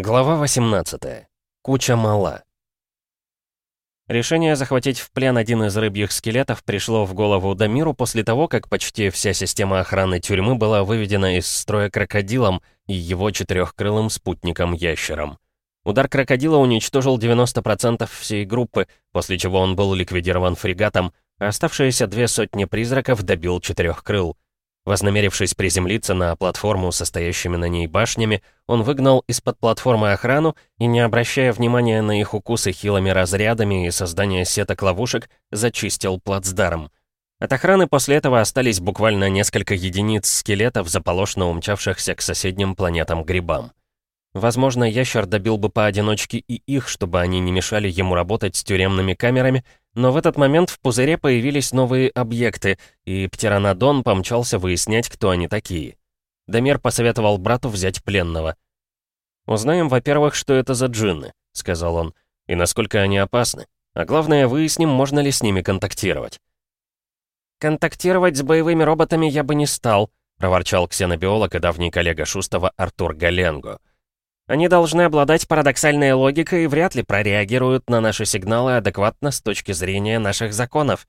Глава 18. Куча мала. Решение захватить в плен один из рыбьих скелетов пришло в голову Дамиру после того, как почти вся система охраны тюрьмы была выведена из строя крокодилом и его четырехкрылым спутником-ящером. Удар крокодила уничтожил 90% всей группы, после чего он был ликвидирован фрегатом, а оставшиеся две сотни призраков добил четырехкрыл. Вознамерившись приземлиться на платформу со стоящими на ней башнями, он выгнал из-под платформы охрану и, не обращая внимания на их укусы хилыми разрядами и создание сеток ловушек, зачистил плацдарм. От охраны после этого остались буквально несколько единиц скелетов, заполошно умчавшихся к соседним планетам-грибам. Возможно, ящер добил бы поодиночке и их, чтобы они не мешали ему работать с тюремными камерами, но в этот момент в пузыре появились новые объекты, и Птеранодон помчался выяснять, кто они такие. Дамир посоветовал брату взять пленного. «Узнаем, во-первых, что это за джинны», — сказал он, — «и насколько они опасны. А главное, выясним, можно ли с ними контактировать». «Контактировать с боевыми роботами я бы не стал», — проворчал ксенобиолог и давний коллега Шустова Артур Галенго. Они должны обладать парадоксальной логикой и вряд ли прореагируют на наши сигналы адекватно с точки зрения наших законов.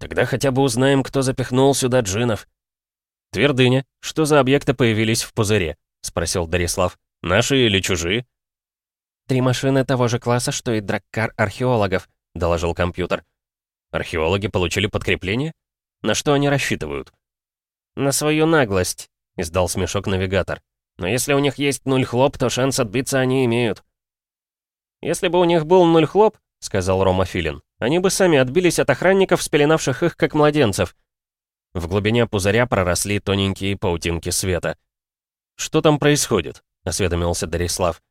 Тогда хотя бы узнаем, кто запихнул сюда джинов. «Твердыня, что за объекты появились в пузыре?» — спросил Дарислав. «Наши или чужие?» «Три машины того же класса, что и драккар археологов», — доложил компьютер. «Археологи получили подкрепление? На что они рассчитывают?» «На свою наглость», — издал смешок навигатор. Но если у них есть нуль хлоп, то шанс отбиться они имеют. «Если бы у них был нуль хлоп, — сказал Рома Филин, — они бы сами отбились от охранников, спеленавших их как младенцев». В глубине пузыря проросли тоненькие паутинки света. «Что там происходит?» — осведомился Дарислав.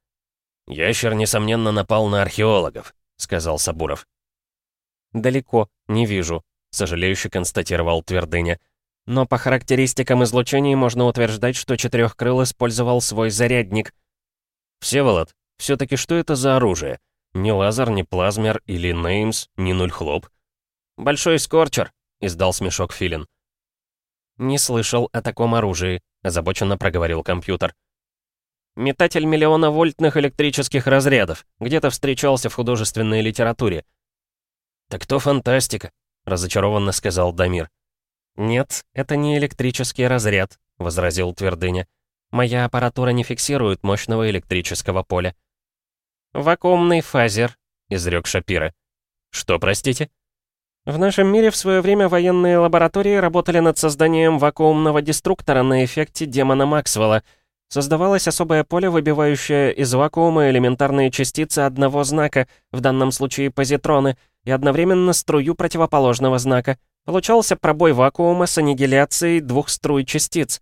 «Ящер, несомненно, напал на археологов», — сказал Сабуров. «Далеко, не вижу», — сожалеюще констатировал Твердыня. Но по характеристикам излучений можно утверждать, что Четырехкрыл использовал свой зарядник. Всеволод, все-таки что это за оружие? Ни лазер, ни плазмер или Неймс, ни нуль-хлоп. «Большой скорчер», — издал смешок Филин. «Не слышал о таком оружии», — озабоченно проговорил компьютер. «Метатель миллиона-вольтных электрических разрядов. Где-то встречался в художественной литературе». «Так то фантастика», — разочарованно сказал Дамир. «Нет, это не электрический разряд», — возразил Твердыня. «Моя аппаратура не фиксирует мощного электрического поля». «Вакуумный фазер», — изрек Шапира. «Что, простите?» В нашем мире в свое время военные лаборатории работали над созданием вакуумного деструктора на эффекте демона Максвелла. Создавалось особое поле, выбивающее из вакуума элементарные частицы одного знака, в данном случае позитроны, и одновременно струю противоположного знака — Получался пробой вакуума с аннигиляцией двух струй частиц.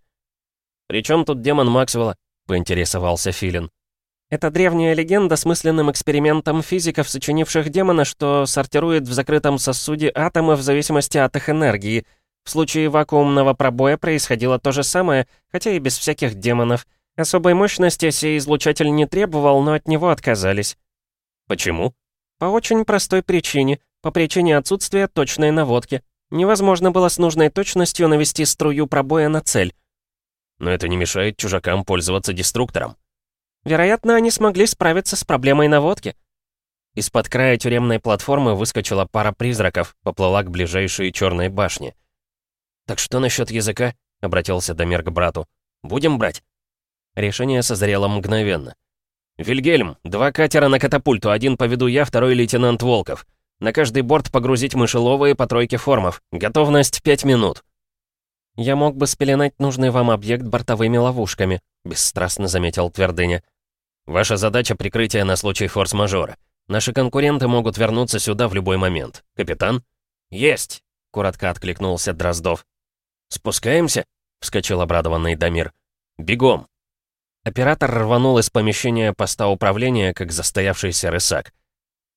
«При чем тут демон Максвелла?» — поинтересовался Филин. Это древняя легенда с мысленным экспериментом физиков, сочинивших демона, что сортирует в закрытом сосуде атомы в зависимости от их энергии. В случае вакуумного пробоя происходило то же самое, хотя и без всяких демонов. Особой мощности сей излучатель не требовал, но от него отказались. Почему? По очень простой причине. По причине отсутствия точной наводки. Невозможно было с нужной точностью навести струю пробоя на цель. Но это не мешает чужакам пользоваться деструктором. Вероятно, они смогли справиться с проблемой наводки. Из-под края тюремной платформы выскочила пара призраков, поплыла к ближайшей черной башне. «Так что насчет языка?» — обратился Дамир к брату. «Будем брать?» Решение созрело мгновенно. «Вильгельм, два катера на катапульту, один поведу я, второй лейтенант Волков. На каждый борт погрузить мышеловые по тройке формов. Готовность 5 минут». «Я мог бы спеленать нужный вам объект бортовыми ловушками», — бесстрастно заметил Твердыня. «Ваша задача — прикрытие на случай форс-мажора. Наши конкуренты могут вернуться сюда в любой момент. Капитан?» «Есть!» — коротко откликнулся Дроздов. «Спускаемся?» — вскочил обрадованный Дамир. «Бегом!» Оператор рванул из помещения поста управления, как застоявшийся рысак.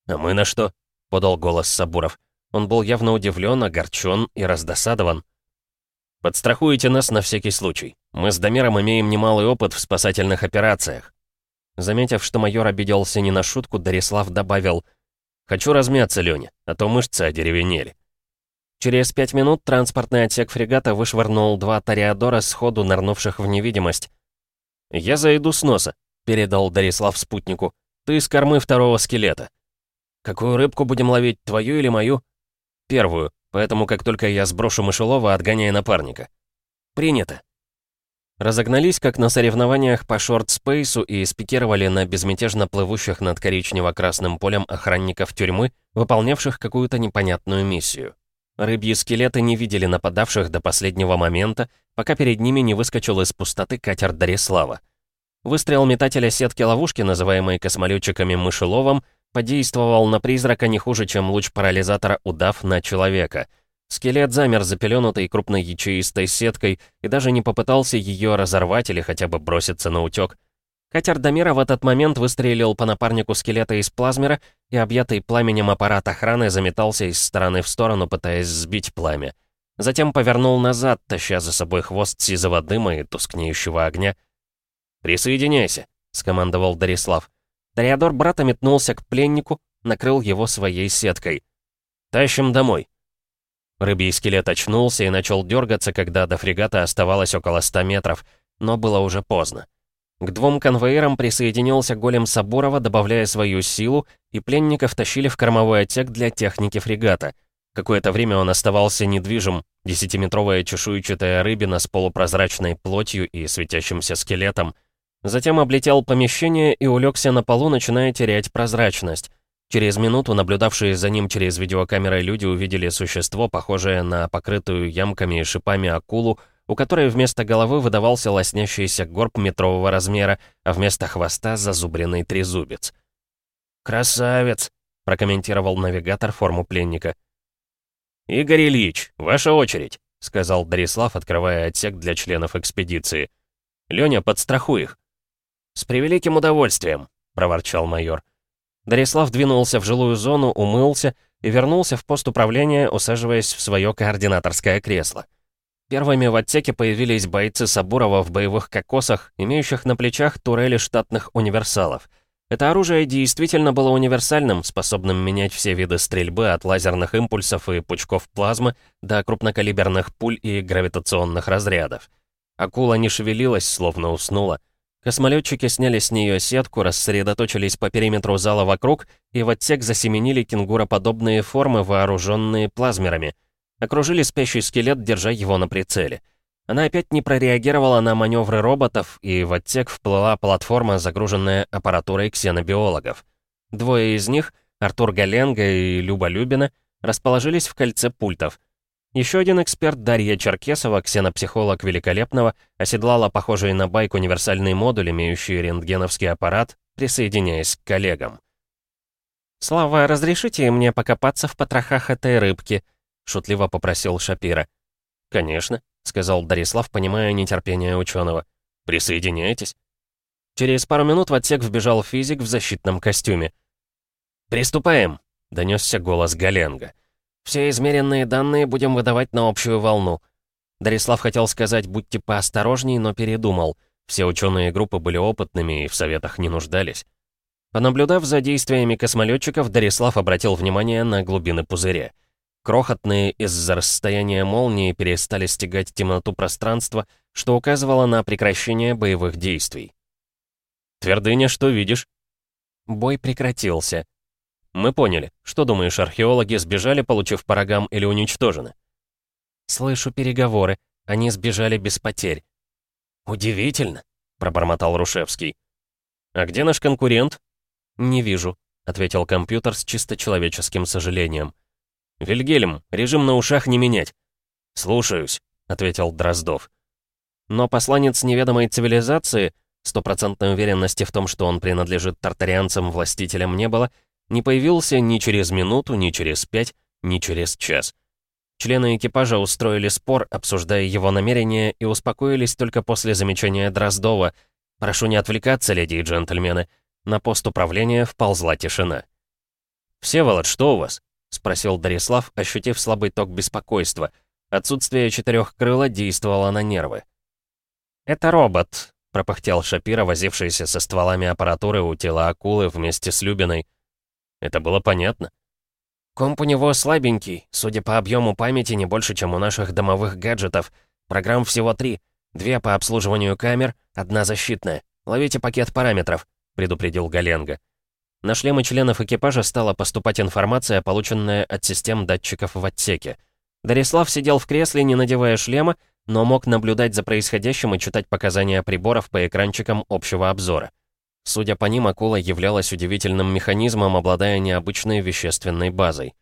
«А мы на что?» Подал голос Сабуров. Он был явно удивлен, огорчен и раздосадован. «Подстрахуйте нас на всякий случай. Мы с Дамиром имеем немалый опыт в спасательных операциях». Заметив, что майор обиделся не на шутку, Дарислав добавил «Хочу размяться, Лёня, а то мышцы одеревенели». Через пять минут транспортный отсек фрегата вышвырнул два Тореадора сходу нырнувших в невидимость. «Я зайду с носа», — передал Дарислав спутнику. «Ты с кормы второго скелета». «Какую рыбку будем ловить, твою или мою?» «Первую, поэтому как только я сброшу мышелова, отгоняй напарника». «Принято». Разогнались, как на соревнованиях по шорт-спейсу и спикировали на безмятежно плывущих над коричнево-красным полем охранников тюрьмы, выполнявших какую-то непонятную миссию. Рыбьи скелеты не видели нападавших до последнего момента, пока перед ними не выскочил из пустоты катер Дарислава. Выстрел метателя сетки-ловушки, называемой космолетчиками мышеловом, подействовал на призрака не хуже, чем луч парализатора удав на человека. Скелет замер запеленутой крупной ячеистой сеткой и даже не попытался ее разорвать или хотя бы броситься на утек. Катер Дамира в этот момент выстрелил по напарнику скелета из плазмера, и объятый пламенем аппарат охраны заметался из стороны в сторону, пытаясь сбить пламя. Затем повернул назад, таща за собой хвост сизого дыма и тускнеющего огня. «Присоединяйся», — скомандовал Дарислав. Тореадор брата метнулся к пленнику, накрыл его своей сеткой. «Тащим домой». Рыбий скелет очнулся и начал дергаться, когда до фрегата оставалось около ста метров, но было уже поздно. К двум конвоирам присоединился голем Сабурова, добавляя свою силу, и пленников тащили в кормовой отсек для техники фрегата. Какое-то время он оставался недвижим, десятиметровая чешуйчатая рыбина с полупрозрачной плотью и светящимся скелетом. Затем облетел помещение и улегся на полу, начиная терять прозрачность. Через минуту наблюдавшие за ним через видеокамеры люди увидели существо, похожее на покрытую ямками и шипами акулу, у которой вместо головы выдавался лоснящийся горб метрового размера, а вместо хвоста — зазубренный трезубец. «Красавец!» — прокомментировал навигатор форму пленника. «Игорь Ильич, ваша очередь», — сказал Дарислав, открывая отсек для членов экспедиции. «Лёня, подстрахуй их». «С превеликим удовольствием», — проворчал майор. Дарислав двинулся в жилую зону, умылся и вернулся в пост управления, усаживаясь в свое координаторское кресло. Первыми в отсеке появились бойцы Сабурова в боевых кокосах, имеющих на плечах турели штатных универсалов. Это оружие действительно было универсальным, способным менять все виды стрельбы от лазерных импульсов и пучков плазмы до крупнокалиберных пуль и гравитационных разрядов. Акула не шевелилась, словно уснула. Космолетчики сняли с нее сетку, рассредоточились по периметру зала вокруг и в отсек засеменили кенгуроподобные формы, вооруженные плазмерами — Окружили спящий скелет, держа его на прицеле. Она опять не прореагировала на маневры роботов, и в отсек вплыла платформа, загруженная аппаратурой ксенобиологов. Двое из них, Артур Галенга и Люба Любина, расположились в кольце пультов. Еще один эксперт, Дарья Черкесова, ксенопсихолог великолепного, оседлала похожий на байк универсальный модуль, имеющий рентгеновский аппарат, присоединяясь к коллегам. «Слава, разрешите мне покопаться в потрохах этой рыбки?» — шутливо попросил Шапира. «Конечно», — сказал Дарислав, понимая нетерпение ученого. «Присоединяйтесь». Через пару минут в отсек вбежал физик в защитном костюме. «Приступаем», — донесся голос Галенга. «Все измеренные данные будем выдавать на общую волну». Дарислав хотел сказать «будьте поосторожней», но передумал. Все ученые группы были опытными и в советах не нуждались. Понаблюдав за действиями космолетчиков, Дарислав обратил внимание на глубины пузыря. Крохотные из-за расстояния молнии перестали стягать темноту пространства, что указывало на прекращение боевых действий. «Твердыня, что видишь?» Бой прекратился. «Мы поняли. Что думаешь, археологи сбежали, получив по рогам, или уничтожены?» «Слышу переговоры. Они сбежали без потерь». «Удивительно», — пробормотал Рушевский. «А где наш конкурент?» «Не вижу», — ответил компьютер с чисто человеческим сожалением. «Вильгельм, режим на ушах не менять». «Слушаюсь», — ответил Дроздов. Но посланец неведомой цивилизации, стопроцентной уверенности в том, что он принадлежит тартарианцам-властителям не было, не появился ни через минуту, ни через пять, ни через час. Члены экипажа устроили спор, обсуждая его намерения, и успокоились только после замечания Дроздова. «Прошу не отвлекаться, леди и джентльмены». На пост управления вползла тишина. «Всеволод, что у вас?» — спросил Дарислав, ощутив слабый ток беспокойства. Отсутствие четырех крыла действовало на нервы. «Это робот», — пропыхтел Шапира, возившийся со стволами аппаратуры у тела акулы вместе с Любиной. Это было понятно. «Комп у него слабенький, судя по объему памяти, не больше, чем у наших домовых гаджетов. Программ всего три. Две по обслуживанию камер, одна защитная. «Ловите пакет параметров», — предупредил Галенга. На шлемы членов экипажа стала поступать информация, полученная от систем датчиков в отсеке. Дарислав сидел в кресле, не надевая шлема, но мог наблюдать за происходящим и читать показания приборов по экранчикам общего обзора. Судя по ним, акула являлась удивительным механизмом, обладая необычной вещественной базой.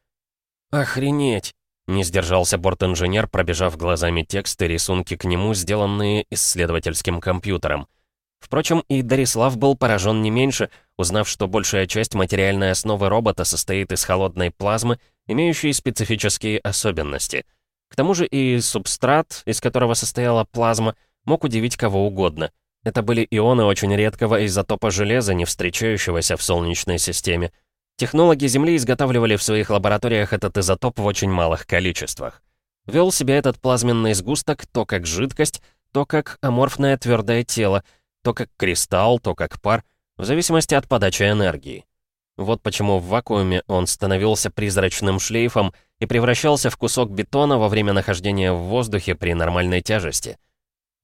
«Охренеть!» — не сдержался борт-инженер, пробежав глазами текст и рисунки к нему, сделанные исследовательским компьютером. Впрочем, и Дарислав был поражен не меньше, узнав, что большая часть материальной основы робота состоит из холодной плазмы, имеющей специфические особенности. К тому же и субстрат, из которого состояла плазма, мог удивить кого угодно. Это были ионы очень редкого изотопа железа, не встречающегося в Солнечной системе. Технологи Земли изготавливали в своих лабораториях этот изотоп в очень малых количествах. Вел себя этот плазменный сгусток то как жидкость, то как аморфное твердое тело, то как кристалл, то как пар, в зависимости от подачи энергии. Вот почему в вакууме он становился призрачным шлейфом и превращался в кусок бетона во время нахождения в воздухе при нормальной тяжести.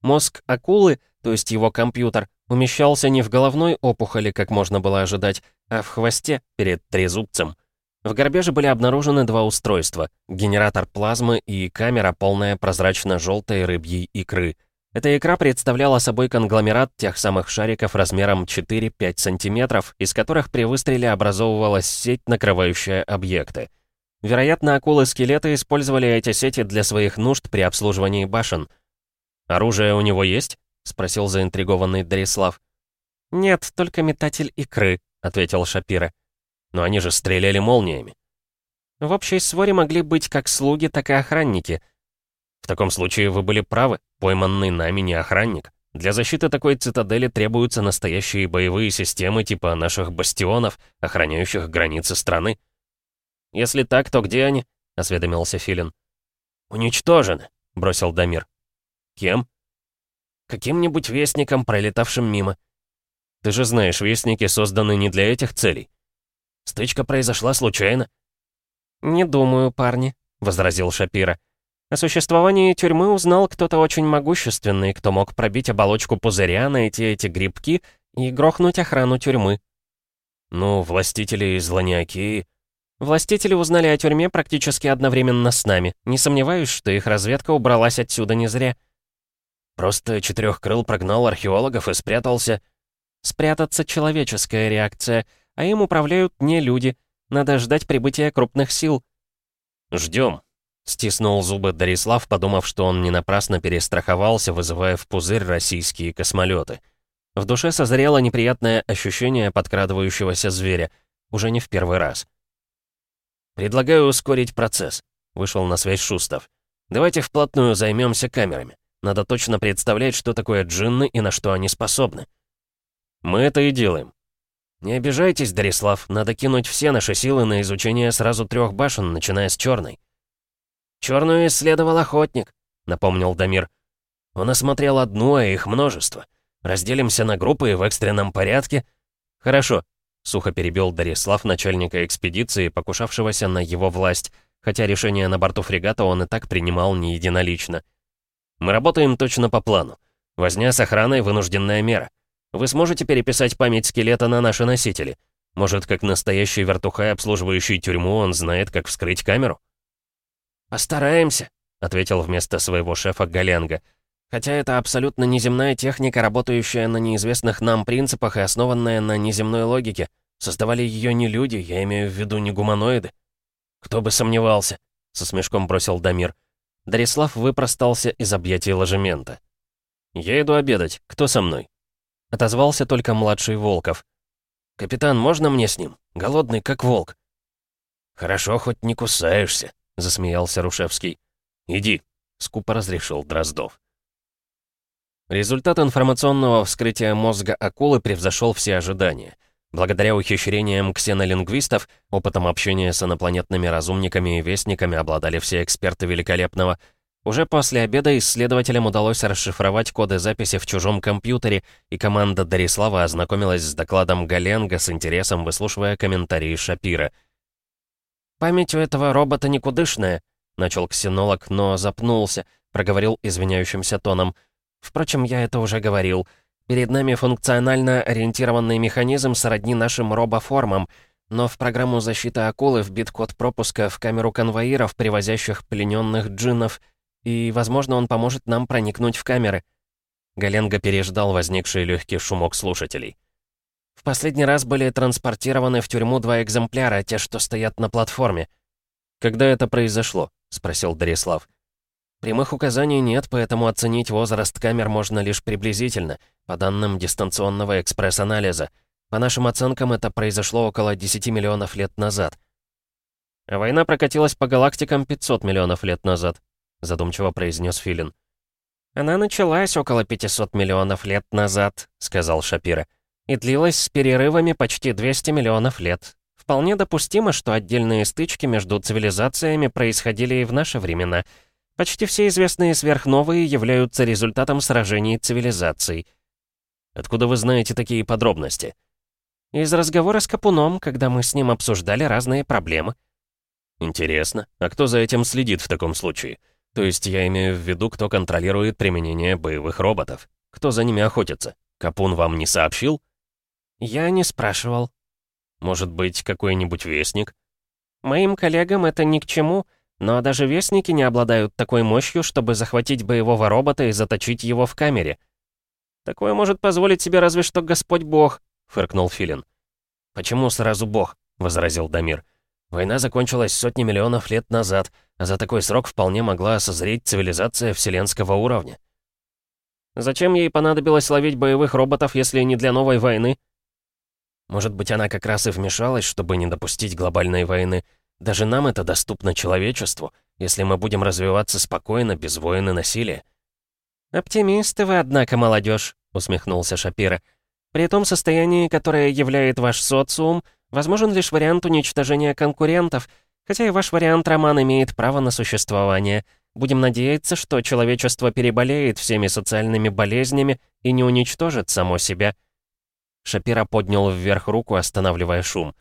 Мозг акулы, то есть его компьютер, умещался не в головной опухоли, как можно было ожидать, а в хвосте перед трезубцем. В горбе же были обнаружены два устройства — генератор плазмы и камера, полная прозрачно-желтой рыбьей икры. Эта икра представляла собой конгломерат тех самых шариков размером 4-5 сантиметров, из которых при выстреле образовывалась сеть, накрывающая объекты. Вероятно, акулы-скелеты использовали эти сети для своих нужд при обслуживании башен. «Оружие у него есть?» — спросил заинтригованный Дарислав. «Нет, только метатель икры», — ответил Шапира. «Но они же стреляли молниями». «В общей своре могли быть как слуги, так и охранники». «В таком случае вы были правы, пойманный нами не охранник. Для защиты такой цитадели требуются настоящие боевые системы типа наших бастионов, охраняющих границы страны». «Если так, то где они?» — осведомился Филин. «Уничтожены», — бросил Дамир. «Кем?» «Каким-нибудь вестником, пролетавшим мимо». «Ты же знаешь, вестники созданы не для этих целей». «Стычка произошла случайно». «Не думаю, парни», — возразил Шапира. «О существовании тюрьмы узнал кто-то очень могущественный, кто мог пробить оболочку пузыря, найти эти грибки и грохнуть охрану тюрьмы». «Ну, властители из Ланиакии...» Властители узнали о тюрьме практически одновременно с нами. Не сомневаюсь, что их разведка убралась отсюда не зря. Просто четырехкрыл прогнал археологов и спрятался. Спрятаться — человеческая реакция, а им управляют не люди. Надо ждать прибытия крупных сил. Ждем. Стиснул зубы Дарислав, подумав, что он не напрасно перестраховался, вызывая в пузырь российские космолеты. В душе созрело неприятное ощущение подкрадывающегося зверя. Уже не в первый раз. «Предлагаю ускорить процесс», — вышел на связь Шустов. «Давайте вплотную займемся камерами. Надо точно представлять, что такое джинны и на что они способны». «Мы это и делаем». «Не обижайтесь, Дарислав, надо кинуть все наши силы на изучение сразу трех башен, начиная с черной». «Черную исследовал охотник», — напомнил Дамир. «Он осмотрел одну, а их множество. Разделимся на группы и в экстренном порядке». «Хорошо», Сухо перебил Дарислав, начальника экспедиции, покушавшегося на его власть, хотя решение на борту фрегата он и так принимал не единолично. «Мы работаем точно по плану. Возня с охраной — вынужденная мера. Вы сможете переписать память скелета на наши носители? Может, как настоящий вертухай, обслуживающий тюрьму, он знает, как вскрыть камеру?» «Постараемся», — ответил вместо своего шефа Галенга. Хотя это абсолютно неземная техника, работающая на неизвестных нам принципах и основанная на неземной логике. Создавали ее не люди, я имею в виду не гуманоиды. Кто бы сомневался, со смешком бросил Дамир. Дарислав выпростался из объятий ложемента. «Я иду обедать. Кто со мной?» Отозвался только младший Волков. «Капитан, можно мне с ним? Голодный, как волк». «Хорошо, хоть не кусаешься», — засмеялся Рушевский. «Иди», — скупо разрешил Дроздов. Результат информационного вскрытия мозга акулы превзошел все ожидания. Благодаря ухищрениям ксенолингвистов, опытом общения с инопланетными разумниками и вестниками обладали все эксперты великолепного. Уже после обеда исследователям удалось расшифровать коды записи в чужом компьютере, и команда Дарислава ознакомилась с докладом Галенга с интересом, выслушивая комментарии Шапира. «Память у этого робота никудышная», — начал ксенолог, но запнулся, проговорил извиняющимся тоном — Впрочем, я это уже говорил. Перед нами функционально ориентированный механизм сродни нашим робоформам, но в программу защиты акулы вбит код пропуска в камеру конвоиров, привозящих плененных джиннов, и, возможно, он поможет нам проникнуть в камеры». Галенга переждал возникший легкий шумок слушателей. «В последний раз были транспортированы в тюрьму два экземпляра, те, что стоят на платформе». «Когда это произошло?» — спросил Дарислав. «Прямых указаний нет, поэтому оценить возраст камер можно лишь приблизительно, по данным дистанционного экспресс-анализа. По нашим оценкам, это произошло около 10 миллионов лет назад». Война прокатилась по галактикам 500 миллионов лет назад. — задумчиво произнес Филин. «Она началась около 500 миллионов лет назад», — сказал Шапира, «и длилась с перерывами почти 200 миллионов лет. Вполне допустимо, что отдельные стычки между цивилизациями происходили и в наши времена. Почти все известные сверхновые являются результатом сражений цивилизаций». «Откуда вы знаете такие подробности?» «Из разговора с Капуном, когда мы с ним обсуждали разные проблемы». «Интересно. А кто за этим следит в таком случае?» То есть я имею в виду, кто контролирует применение боевых роботов. Кто за ними охотится? Капун вам не сообщил? Я не спрашивал. Может быть, какой-нибудь вестник? Моим коллегам это ни к чему, но даже вестники не обладают такой мощью, чтобы захватить боевого робота и заточить его в камере. Такое может позволить себе разве что Господь Бог, фыркнул Филин. Почему сразу Бог? возразил Дамир. Война закончилась сотни миллионов лет назад, а за такой срок вполне могла созреть цивилизация вселенского уровня. Зачем ей понадобилось ловить боевых роботов, если не для новой войны? Может быть, она как раз и вмешалась, чтобы не допустить глобальной войны. Даже нам это доступно человечеству, если мы будем развиваться спокойно, без войны насилия. «Оптимисты вы, однако, молодежь», — усмехнулся Шапира. «При том состоянии, которое являет ваш социум, — Возможен лишь вариант уничтожения конкурентов, хотя и ваш вариант роман имеет право на существование. Будем надеяться, что человечество переболеет всеми социальными болезнями и не уничтожит само себя». Шапира поднял вверх руку, останавливая шум.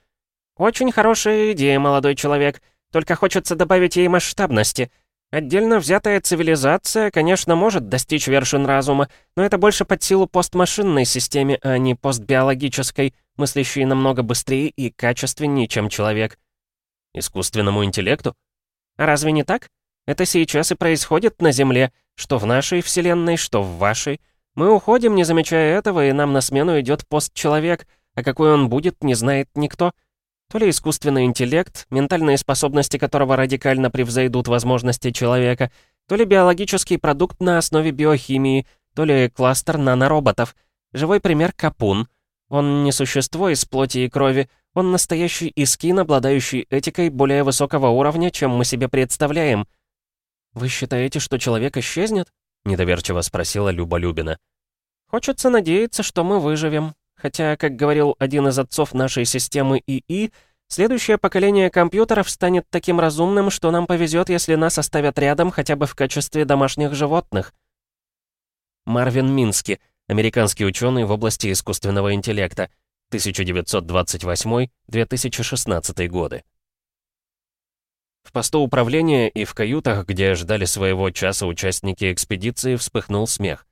«Очень хорошая идея, молодой человек. Только хочется добавить ей масштабности. Отдельно взятая цивилизация, конечно, может достичь вершин разума, но это больше под силу постмашинной системе, а не постбиологической мыслящий намного быстрее и качественнее, чем человек. Искусственному интеллекту? А разве не так? Это сейчас и происходит на Земле, что в нашей Вселенной, что в вашей. Мы уходим, не замечая этого, и нам на смену идет постчеловек, а какой он будет, не знает никто. То ли искусственный интеллект, ментальные способности которого радикально превзойдут возможности человека, то ли биологический продукт на основе биохимии, то ли кластер нанороботов. Живой пример — Капун — он не существо из плоти и крови, он настоящий искин, обладающий этикой более высокого уровня, чем мы себе представляем. «Вы считаете, что человек исчезнет?» — недоверчиво спросила Люба Любина. «Хочется надеяться, что мы выживем. Хотя, как говорил один из отцов нашей системы ИИ, следующее поколение компьютеров станет таким разумным, что нам повезет, если нас оставят рядом хотя бы в качестве домашних животных». Марвин Мински — Американский ученый в области искусственного интеллекта. 1928-2016 годы. В посту управления и в каютах, где ждали своего часа участники экспедиции, вспыхнул смех.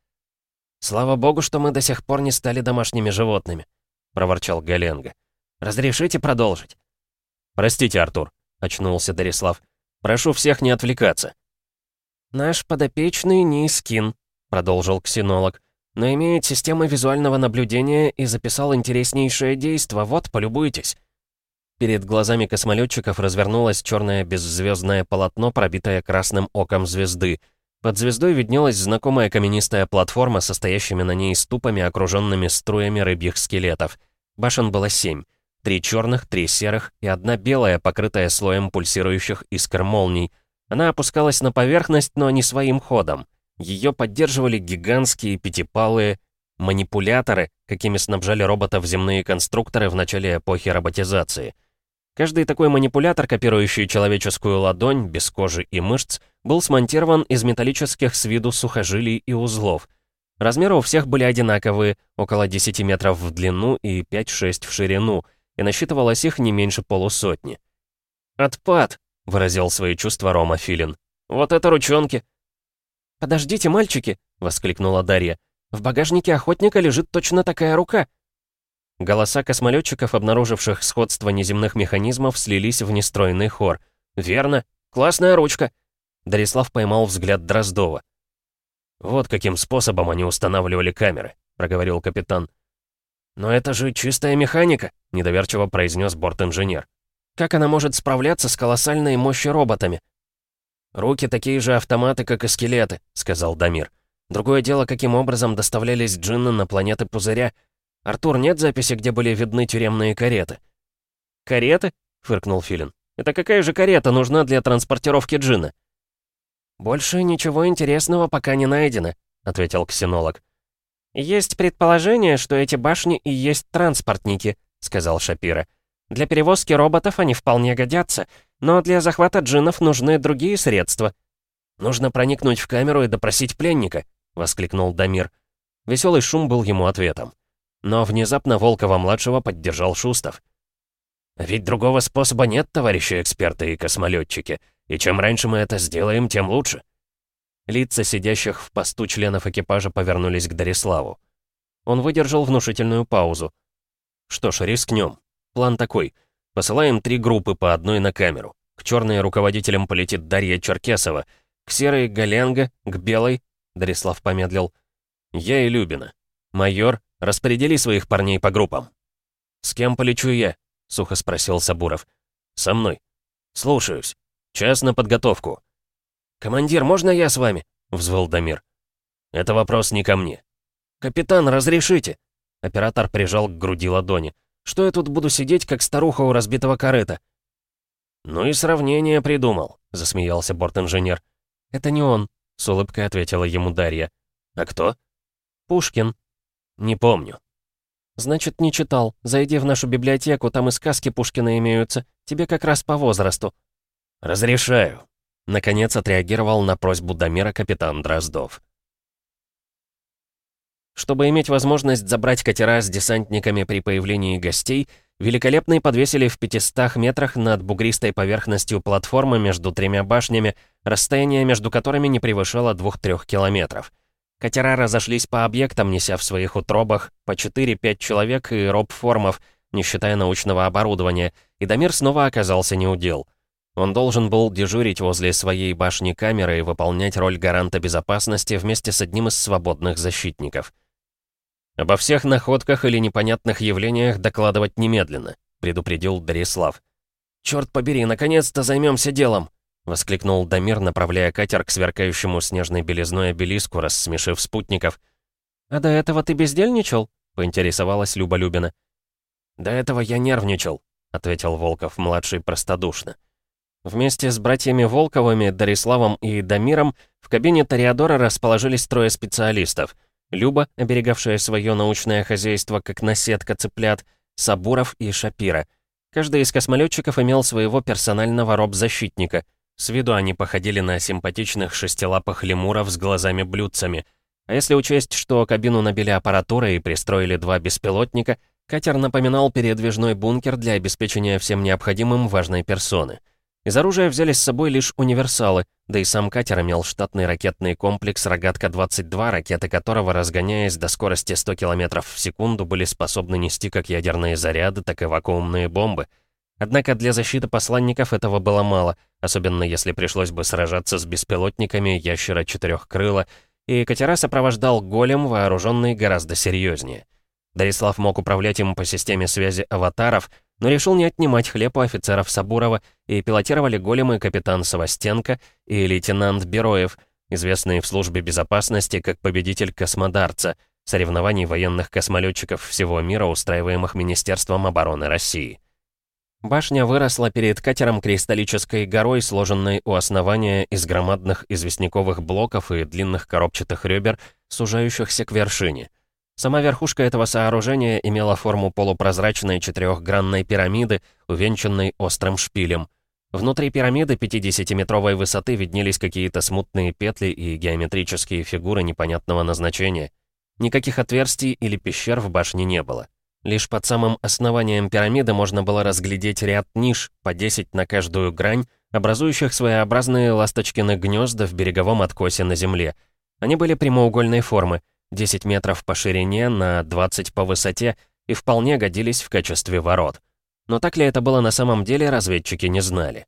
«Слава богу, что мы до сих пор не стали домашними животными», — проворчал Галенга. «Разрешите продолжить?» «Простите, Артур», — очнулся Дарислав. «Прошу всех не отвлекаться». «Наш подопечный не скин», — продолжил ксенолог но имеет системы визуального наблюдения и записал интереснейшее действо. Вот, полюбуйтесь». Перед глазами космолетчиков развернулось черное беззвездное полотно, пробитое красным оком звезды. Под звездой виднелась знакомая каменистая платформа, состоящими на ней ступами, окруженными струями рыбьих скелетов. Башен было семь. Три черных, три серых и одна белая, покрытая слоем пульсирующих искр молний. Она опускалась на поверхность, но не своим ходом. Ее поддерживали гигантские пятипалые манипуляторы, какими снабжали роботов земные конструкторы в начале эпохи роботизации. Каждый такой манипулятор, копирующий человеческую ладонь, без кожи и мышц, был смонтирован из металлических с виду сухожилий и узлов. Размеры у всех были одинаковые, около 10 метров в длину и 5-6 в ширину, и насчитывалось их не меньше полусотни. «Отпад!» — выразил свои чувства Рома Филин. «Вот это ручонки! «Подождите, мальчики!» — воскликнула Дарья. В багажнике охотника лежит точно такая рука!» Голоса космолетчиков, обнаруживших сходство неземных механизмов, слились в нестройный хор. «Верно! Классная ручка!» Дарислав поймал взгляд Дроздова. «Вот каким способом они устанавливали камеры», — проговорил капитан. «Но это же чистая механика», — недоверчиво произнес борт-инженер. «Как она может справляться с колоссальной мощью роботами?» «Руки такие же автоматы, как и скелеты», — сказал Дамир. «Другое дело, каким образом доставлялись джинны на планеты Пузыря. Артур, нет записи, где были видны тюремные кареты?» «Кареты?» — фыркнул Филин. «Это какая же карета нужна для транспортировки джинна?» «Больше ничего интересного пока не найдено», — ответил ксенолог. «Есть предположение, что эти башни и есть транспортники», — сказал Шапира. «Для перевозки роботов они вполне годятся, но для захвата джиннов нужны другие средства». «Нужно проникнуть в камеру и допросить пленника», — воскликнул Дамир. Веселый шум был ему ответом. Но внезапно Волкова-младшего поддержал Шустов. «Ведь другого способа нет, товарищи эксперты и космолетчики, и чем раньше мы это сделаем, тем лучше». Лица сидящих в посту членов экипажа повернулись к Дариславу. Он выдержал внушительную паузу. «Что ж, рискнем. План такой. Посылаем три группы по одной на камеру. К черной руководителям полетит Дарья Черкесова, к серой — Галенга, к белой — Дарислав помедлил. «Я и Любина. Майор, распредели своих парней по группам». «С кем полечу я?» — сухо спросил Сабуров. «Со мной». «Слушаюсь. Час на подготовку». «Командир, можно я с вами?» — взвыл Дамир. «Это вопрос не ко мне». «Капитан, разрешите?» Оператор прижал к груди ладони. «Что я тут буду сидеть, как старуха у разбитого корыта?» «Ну и сравнение придумал», — засмеялся борт-инженер. «Это не он», — с улыбкой ответила ему Дарья. «А кто?» «Пушкин». «Не помню». «Значит, не читал. Зайди в нашу библиотеку, там и сказки Пушкина имеются. Тебе как раз по возрасту». «Разрешаю», Наконец отреагировал на просьбу Дамира капитан Дроздов. Чтобы иметь возможность забрать катера с десантниками при появлении гостей, Великолепный подвесили в 500 метрах над бугристой поверхностью платформы между тремя башнями, расстояние между которыми не превышало 2-3 километров. Катера разошлись по объектам, неся в своих утробах по 4-5 человек и роб-формов, не считая научного оборудования, и Дамир снова оказался неудел. Он должен был дежурить возле своей башни камеры и выполнять роль гаранта безопасности вместе с одним из свободных защитников. «Обо всех находках или непонятных явлениях докладывать немедленно», — предупредил Дарислав. «Черт побери, наконец-то займемся делом!» — воскликнул Дамир, направляя катер к сверкающему снежной белизной обелиску, рассмешив спутников. «А до этого ты бездельничал?» — поинтересовалась Люба Любина. «До этого я нервничал», — ответил Волков-младший простодушно. Вместе с братьями Волковыми, Дариславом и Дамиром в кабине Тореадора расположились трое специалистов. Люба, оберегавшая свое научное хозяйство как наседка цыплят, Сабуров и Шапира. Каждый из космолетчиков имел своего персонального роб-защитника. С виду они походили на симпатичных шестилапых лемуров с глазами-блюдцами. А если учесть, что кабину набили аппаратурой и пристроили два беспилотника, катер напоминал передвижной бункер для обеспечения всем необходимым важной персоны — из оружия взяли с собой лишь универсалы, да и сам катер имел штатный ракетный комплекс «Рогатка-22», ракеты которого, разгоняясь до скорости 100 км в секунду, были способны нести как ядерные заряды, так и вакуумные бомбы. Однако для защиты посланников этого было мало, особенно если пришлось бы сражаться с беспилотниками ящера четырехкрыла, и катера сопровождал голем, вооруженный гораздо серьезнее. Дарислав мог управлять им по системе связи аватаров — но решил не отнимать хлеб у офицеров Сабурова, и пилотировали големы капитан Савастенко и лейтенант Бероев, известные в службе безопасности как победитель космодарца, соревнований военных космолетчиков всего мира, устраиваемых Министерством обороны России. Башня выросла перед катером кристаллической горой, сложенной у основания из громадных известняковых блоков и длинных коробчатых ребер, сужающихся к вершине. Сама верхушка этого сооружения имела форму полупрозрачной четырехгранной пирамиды, увенчанной острым шпилем. Внутри пирамиды 50-метровой высоты виднелись какие-то смутные петли и геометрические фигуры непонятного назначения. Никаких отверстий или пещер в башне не было. Лишь под самым основанием пирамиды можно было разглядеть ряд ниш, по 10 на каждую грань, образующих своеобразные ласточкины гнезда в береговом откосе на земле. Они были прямоугольной формы — 10 метров по ширине на 20 по высоте и вполне годились в качестве ворот. Но так ли это было на самом деле, разведчики не знали.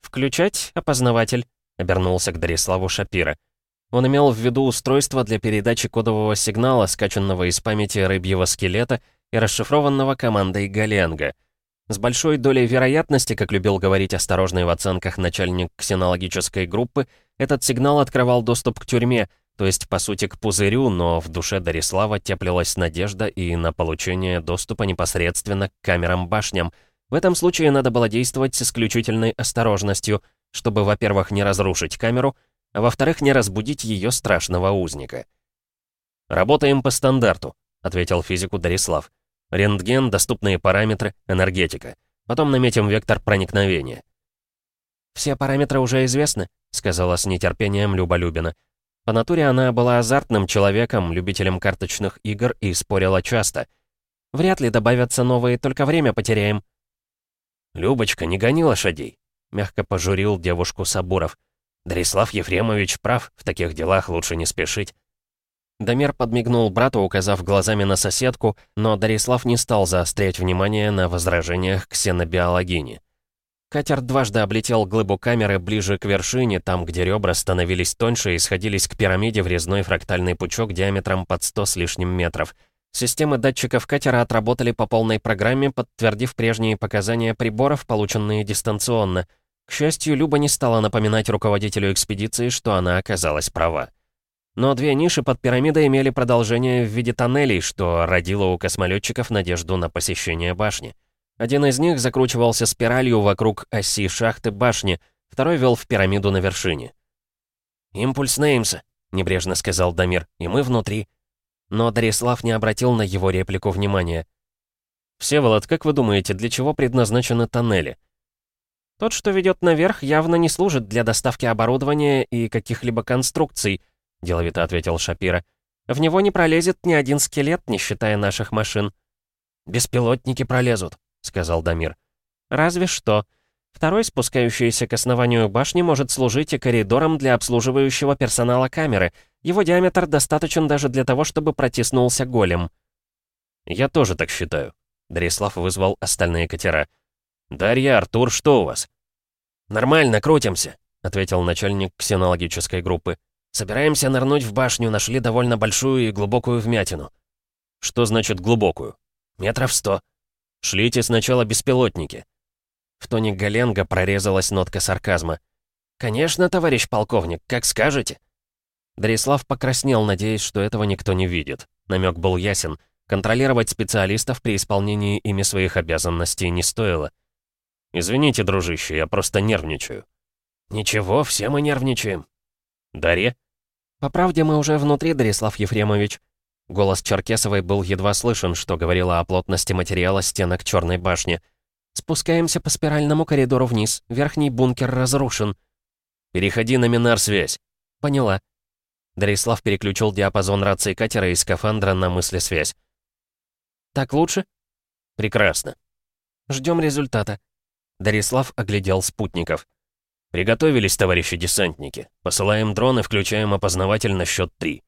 «Включать, опознаватель», — обернулся к Дариславу Шапира. Он имел в виду устройство для передачи кодового сигнала, скачанного из памяти рыбьего скелета и расшифрованного командой Галенга. С большой долей вероятности, как любил говорить осторожный в оценках начальник ксенологической группы, этот сигнал открывал доступ к тюрьме, то есть, по сути, к пузырю, но в душе Дарислава теплилась надежда и на получение доступа непосредственно к камерам-башням. В этом случае надо было действовать с исключительной осторожностью, чтобы, во-первых, не разрушить камеру, а во-вторых, не разбудить ее страшного узника. «Работаем по стандарту», — ответил физику Дарислав. «Рентген, доступные параметры, энергетика. Потом наметим вектор проникновения». «Все параметры уже известны», — сказала с нетерпением Люба Любина. По натуре она была азартным человеком, любителем карточных игр и спорила часто. «Вряд ли добавятся новые, только время потеряем». «Любочка, не гони лошадей», — мягко пожурил девушку Сабуров. «Дарислав Ефремович прав, в таких делах лучше не спешить». Дамир подмигнул брату, указав глазами на соседку, но Дарислав не стал заострять внимание на возражениях ксенобиологини. Катер дважды облетел глыбу камеры ближе к вершине, там, где ребра становились тоньше и сходились к пирамиде в резной фрактальный пучок диаметром под 100 с лишним метров. Системы датчиков катера отработали по полной программе, подтвердив прежние показания приборов, полученные дистанционно. К счастью, Люба не стала напоминать руководителю экспедиции, что она оказалась права. Но две ниши под пирамидой имели продолжение в виде тоннелей, что родило у космолетчиков надежду на посещение башни. Один из них закручивался спиралью вокруг оси шахты башни, второй вел в пирамиду на вершине. «Импульс Неймса», — небрежно сказал Дамир, — «и мы внутри». Но Дарислав не обратил на его реплику внимания. «Всеволод, как вы думаете, для чего предназначены тоннели?» «Тот, что ведет наверх, явно не служит для доставки оборудования и каких-либо конструкций», — деловито ответил Шапира. «В него не пролезет ни один скелет, не считая наших машин». «Беспилотники пролезут», — сказал Дамир. «Разве что. Второй, спускающийся к основанию башни, может служить и коридором для обслуживающего персонала камеры. Его диаметр достаточен даже для того, чтобы протиснулся голем». «Я тоже так считаю». Дарислав вызвал остальные катера. «Дарья, Артур, что у вас?» «Нормально, крутимся», — ответил начальник ксенологической группы. «Собираемся нырнуть в башню, нашли довольно большую и глубокую вмятину». «Что значит глубокую?» «Метров сто». Шлите сначала беспилотники». В тоне Галенга прорезалась нотка сарказма. «Конечно, товарищ полковник, как скажете». Дарислав покраснел, надеясь, что этого никто не видит. Намек был ясен. Контролировать специалистов при исполнении ими своих обязанностей не стоило. «Извините, дружище, я просто нервничаю». «Ничего, все мы нервничаем». «Дарья?» «По правде, мы уже внутри, Дарислав Ефремович. Голос Черкесовой был едва слышен, что говорило о плотности материала стенок Черной башни. «Спускаемся по спиральному коридору вниз. Верхний бункер разрушен». «Переходи на Минар-связь». «Поняла». Дарислав переключил диапазон рации катера и скафандра на мысли-связь. «Так лучше?» «Прекрасно». «Ждем результата». Дарислав оглядел спутников. «Приготовились, товарищи десантники. Посылаем дроны, включаем опознаватель на счет три».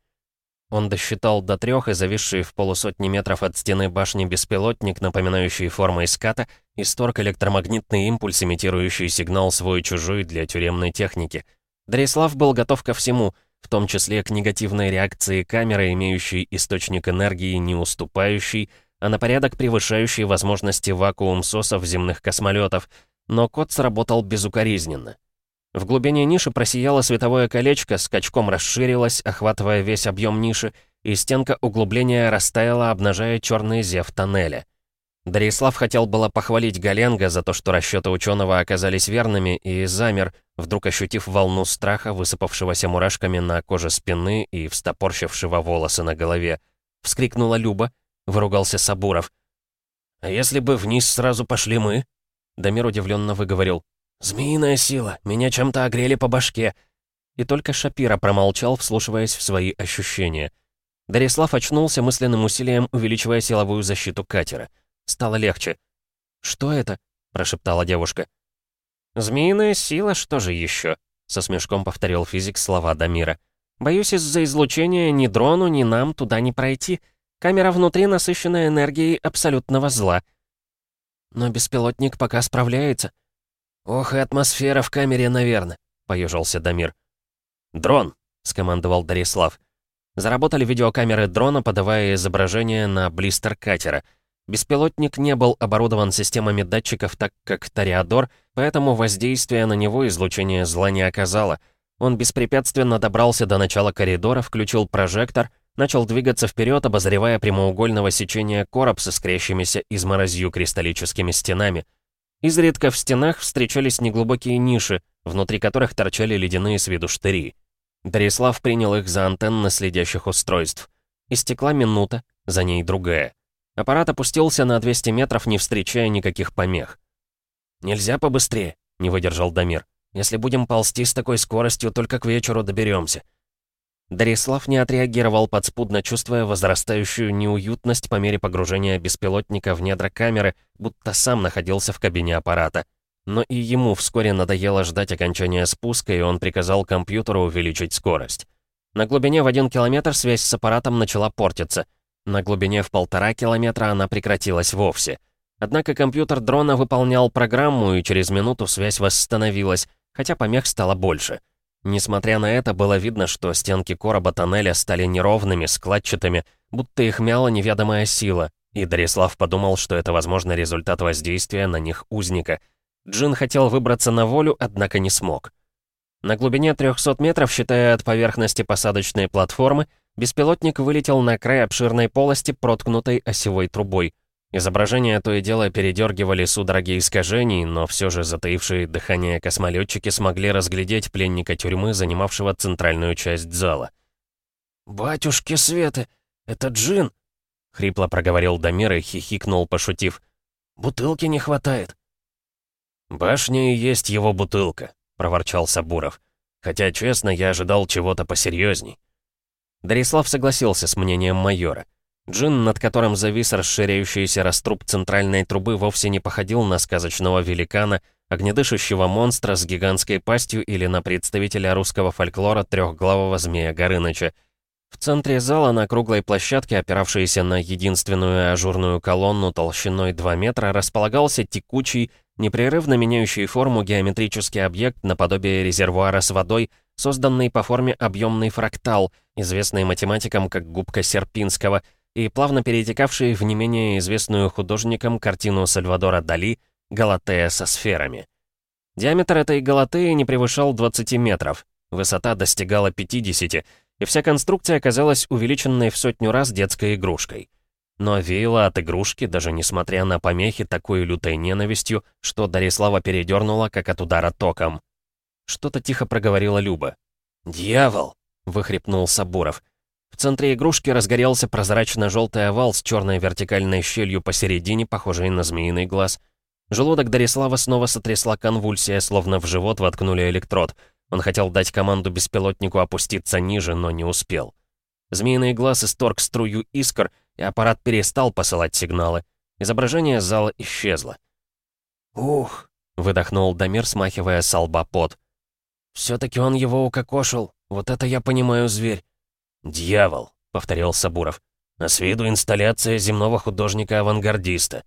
Он досчитал до трех, и зависший в полусотни метров от стены башни беспилотник, напоминающий формой ската, исторг электромагнитный импульс, имитирующий сигнал свой-чужой для тюремной техники. Дарислав был готов ко всему, в том числе к негативной реакции камеры, имеющей источник энергии не уступающий, а на порядок превышающий возможности вакуум-сосов земных космолетов, но код сработал безукоризненно. В глубине ниши просияло световое колечко, скачком расширилось, охватывая весь объем ниши, и стенка углубления растаяла, обнажая черный зев тоннеля. Дарислав хотел было похвалить Галенга за то, что расчеты ученого оказались верными, и замер, вдруг ощутив волну страха, высыпавшегося мурашками на коже спины и встопорщившего волосы на голове. Вскрикнула Люба, выругался Сабуров. «А если бы вниз сразу пошли мы?» Дамир удивленно выговорил. «Змеиная сила! Меня чем-то огрели по башке!» И только Шапира промолчал, вслушиваясь в свои ощущения. Дарислав очнулся мысленным усилием, увеличивая силовую защиту катера. Стало легче. «Что это?» — прошептала девушка. «Змеиная сила, что же еще?» — со смешком повторил физик слова Дамира. Боюсь, из-за излучения ни дрону, ни нам туда не пройти. Камера внутри насыщена энергией абсолютного зла. Но беспилотник пока справляется. Ох, и атмосфера в камере, наверное, поежился Дамир. «Дрон!» — скомандовал Дарислав. Заработали видеокамеры дрона, подавая изображение на блистер катера. Беспилотник не был оборудован системами датчиков так, как Тореадор, поэтому воздействие на него излучение зла не оказало. Он беспрепятственно добрался до начала коридора, включил прожектор, начал двигаться вперед, обозревая прямоугольного сечения короб с искрящимися изморозью кристаллическими стенами. Изредка в стенах встречались неглубокие ниши, внутри которых торчали ледяные с виду штыри. Дарислав принял их за антенны следящих устройств. Истекла минута, за ней другая. Аппарат опустился на 200 метров, не встречая никаких помех. «Нельзя побыстрее», — не выдержал Дамир. «Если будем ползти с такой скоростью, только к вечеру доберемся. Дарислав не отреагировал, подспудно чувствуя возрастающую неуютность по мере погружения беспилотника в недра камеры, будто сам находился в кабине аппарата. Но и ему вскоре надоело ждать окончания спуска, и он приказал компьютеру увеличить скорость. На глубине в один километр связь с аппаратом начала портиться. На глубине в полтора километра она прекратилась вовсе. Однако компьютер дрона выполнял программу, и через минуту связь восстановилась, хотя помех стало больше. Несмотря на это, было видно, что стенки короба тоннеля стали неровными, складчатыми, будто их мяла неведомая сила, и Дарислав подумал, что это, возможно, результат воздействия на них узника — Джин хотел выбраться на волю, однако не смог. На глубине 300 метров, считая от поверхности посадочной платформы, беспилотник вылетел на край обширной полости, проткнутой осевой трубой. Изображения то и дело передергивали судороги искажений, но все же затаившие дыхание космолетчики смогли разглядеть пленника тюрьмы, занимавшего центральную часть зала. «Батюшки Светы, это Джин!» — хрипло проговорил Дамир и хихикнул, пошутив. «Бутылки не хватает». «Башня и есть его бутылка», — проворчал Сабуров. «Хотя, честно, я ожидал чего-то посерьезней». Дарислав согласился с мнением майора. Джин, над которым завис расширяющийся раструб центральной трубы, вовсе не походил на сказочного великана, огнедышащего монстра с гигантской пастью или на представителя русского фольклора трехглавого змея Горыныча. В центре зала на круглой площадке, опиравшейся на единственную ажурную колонну толщиной 2 метра, располагался текучий, непрерывно меняющий форму геометрический объект наподобие резервуара с водой, созданный по форме объемный фрактал, известный математикам как губка Серпинского, и плавно перетекавший в не менее известную художникам картину Сальвадора Дали «Галатея со сферами». Диаметр этой Галатеи не превышал 20 метров, высота достигала 50, и вся конструкция оказалась увеличенной в сотню раз детской игрушкой но веяло от игрушки, даже несмотря на помехи, такой лютой ненавистью, что Дарислава передернула, как от удара током. Что-то тихо проговорила Люба. «Дьявол!» — выхрипнул Сабуров. В центре игрушки разгорелся прозрачно-желтый овал с черной вертикальной щелью посередине, похожей на змеиный глаз. Желудок Дарислава снова сотрясла конвульсия, словно в живот воткнули электрод. Он хотел дать команду беспилотнику опуститься ниже, но не успел. Змеиный глаз исторг струю искр — и аппарат перестал посылать сигналы. Изображение зала исчезло. «Ух!» — выдохнул Дамир, смахивая с лба пот. «Все-таки он его укокошил. Вот это я понимаю, зверь». «Дьявол!» — повторил Сабуров. «А с виду инсталляция земного художника-авангардиста».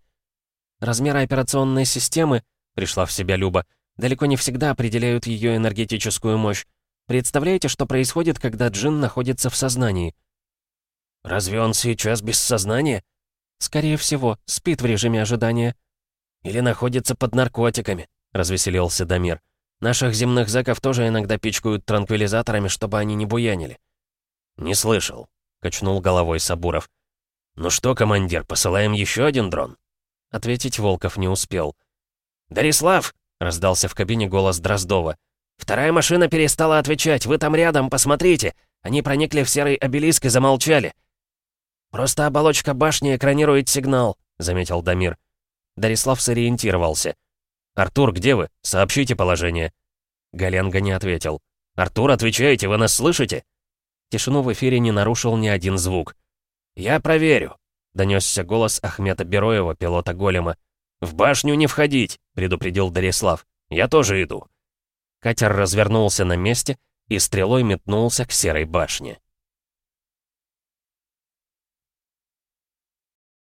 «Размеры операционной системы», — пришла в себя Люба, «далеко не всегда определяют ее энергетическую мощь. Представляете, что происходит, когда джин находится в сознании?» «Разве он сейчас без сознания?» «Скорее всего, спит в режиме ожидания». «Или находится под наркотиками», — развеселился Дамир. «Наших земных зэков тоже иногда пичкают транквилизаторами, чтобы они не буянили». «Не слышал», — качнул головой Сабуров. «Ну что, командир, посылаем еще один дрон?» Ответить Волков не успел. «Дарислав!» — раздался в кабине голос Дроздова. «Вторая машина перестала отвечать. Вы там рядом, посмотрите. Они проникли в серый обелиск и замолчали. «Просто оболочка башни экранирует сигнал», — заметил Дамир. Дарислав сориентировался. «Артур, где вы? Сообщите положение». Галенга не ответил. «Артур, отвечайте, вы нас слышите?» Тишину в эфире не нарушил ни один звук. «Я проверю», — донесся голос Ахмета Бероева, пилота голема. «В башню не входить», — предупредил Дарислав. «Я тоже иду». Катер развернулся на месте и стрелой метнулся к серой башне.